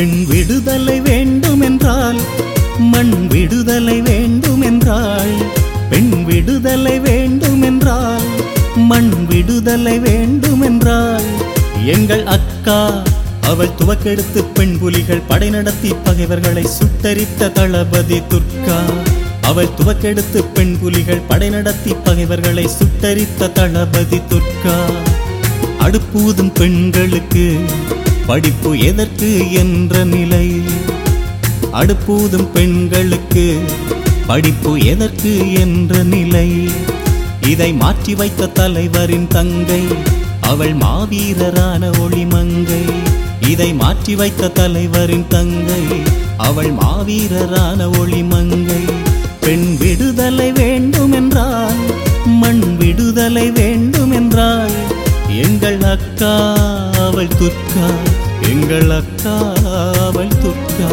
பெண் விடுதலை வேண்டுமென்றால் மண் விடுதலை வேண்டுமென்றால் பெண் விடுதலை வேண்டுமென்றால் மண் விடுதலை வேண்டுமென்றால். எங்கள் அக்கா அவள் துவக்கெடுத்து பெண் புலிகள் படை நடத்தி பகைவர்களை சுட்டரித்த தளபதி துர்கா. அவள் துவக்கெடுத்து பெண் புலிகள் படை நடத்தி பகைவர்களை சுட்டரித்த தளபதி துர்கா. அடுப்பூதும் பெண்களுக்கு படிப்பு எதற்கு என்ற நிலை. அடுப்பூதும் பெண்களுக்கு படிப்பு எதற்கு என்ற நிலை. இதை மாற்றி வைத்த தலைவரின் தங்கை அவள் மாவீரரான ஒளிமங்கை. இதை மாற்றி வைத்த தலைவரின் தங்கை அவள் மாவீரரான ஒளிமங்கை. பெண் விடுதலை வேண்டுமென்றால் மண் விடுதலை வேண்டுமென்றால் எங்கள் அக்கா அவள் துர்க்கா எங்கள் அக்கா அவள் துர்க்கா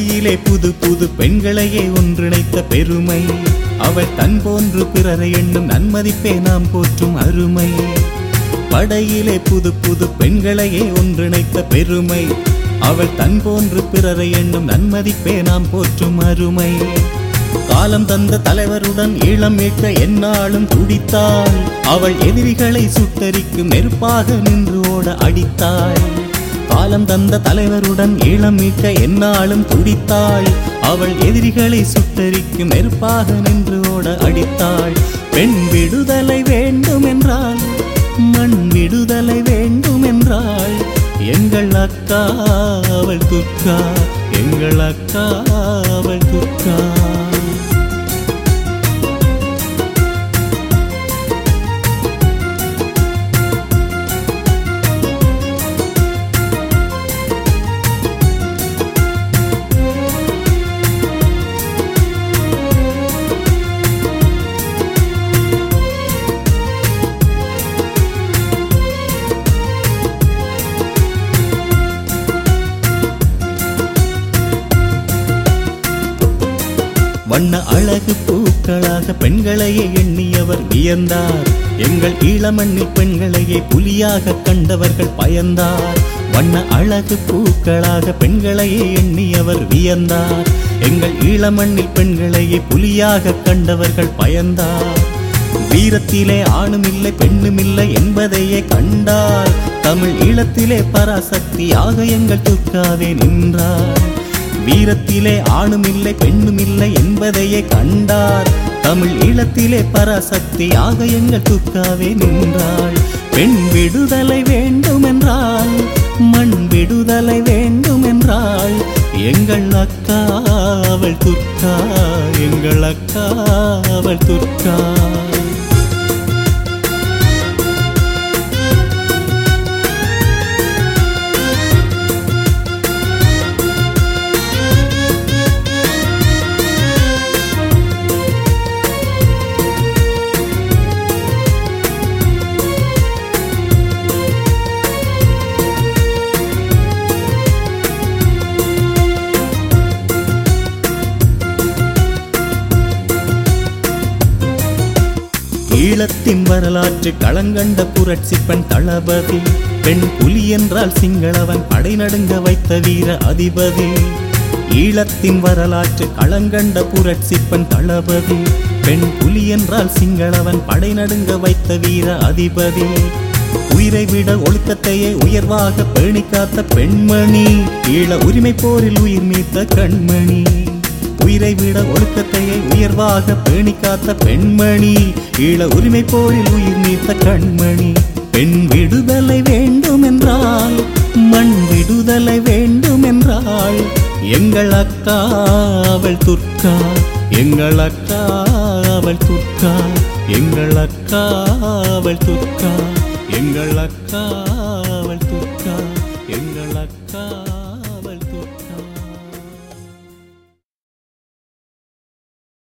சபையிலே புது புது பெண்களையே ஒன்றிணைத்த பெருமை. அவள் தன் போன்று பிறரை எண்ணும் நன்மதிப்பே நாம் போற்றும் அருமை. படையிலே புது புது பெண்களையே ஒன்றிணைத்த பெருமை. அவள் தன் போன்று பிறரை எண்ணும் நன்மதிப்பே நாம் போற்றும் அருமை. காலம் தந்த தலைவருடன் ஈழம் மீட்க எந்நாளும் துடித்தாள் அவள் எதிரிகளை சுட்டரிக்கும் நெருப்பாக நின்று ஓட அடித்தாள் காலம் தந்த தலைவருடன் ஈழம் மீட்க என்னாலும் துடித்தாள். அவள் எதிரிகளை சுட்டரிக்கும் நெருப்பாக நின்று ஓட அடித்தாள். பெண் விடுதலை வேண்டும் என்றாள் மண் விடுதலை வேண்டும் என்றாள் எங்கள் அக்கா அவள் துர்கா எங்கள் அக்கா அவள் துர்கா. வண்ண அழகு பூக்களாக பெண்களையே எண்ணியவர் வியந்தார். எங்கள் ஈழமண்ணில் பெண்களையே புலியாக கண்டவர்கள் பயந்தார். வண்ண அழகு பூக்களாக பெண்களையே எண்ணியவர் வியந்தார். எங்கள் ஈழமண்ணில் பெண்களையே புலியாக கண்டவர்கள் பயந்தார். வீரத்திலே ஆணுமில்லை பெண்ணுமில்லை என்பதையே கண்டார். தமிழ் ஈழத்திலே பராசக்தியாக எங்கள் துர்க்காவே நின்றார். வீரத்திலே ஆணும் இல்லை பெண்ணும் இல்லை என்பதையே கண்டார். தமிழ் ஈழத்திலே பராசக்தியாக எங்கள் துக்காவே நின்றாள். பெண் விடுதலை வேண்டுமென்றால் மண் விடுதலை வேண்டுமென்றால் எங்கள் அக்கா அவள் துர்க்கா எங்கள் அக்கா அவள் துர்க்கா. ஈழத்தின் வரலாற்று களங்கண்ட புரட்சி பெண் தளபதி. பெண் புலி என்றால் சிங்களவன் படை நடுங்க வைத்த வீர அதிபதி. ஈழத்தின் வரலாற்று களங்கண்ட புரட்சி பெண் தளபதி. பெண் புலி என்றால் சிங்களவன் படை நடுங்க வைத்த வீர அதிபதி. உயிரை விட ஒழுக்கத்தையே உயர்வாக பேணி காத்த பெண்மணி. ஈழ உரிமை போரில் உயிர் நீத்த கண்மணி. உயிரை விட ஒழுக்கத்தையே உயர்வாக பேணி காத்த பெண்மணி ஈழ உரிமை போரில் உயிர் நீத்த கண்மணி. பெண் விடுதலை வேண்டும் என்றால் மண் விடுதலை வேண்டும் என்றால் எங்கள் அக்கா அவள் துர்க்கா எங்கள் அக்கா அவள் துர்க்கா எங்கள் அக்கா அவள் துர்க்கா எங்கள் அக்கா அவள் துர்க்கா எங்கள் அக்கா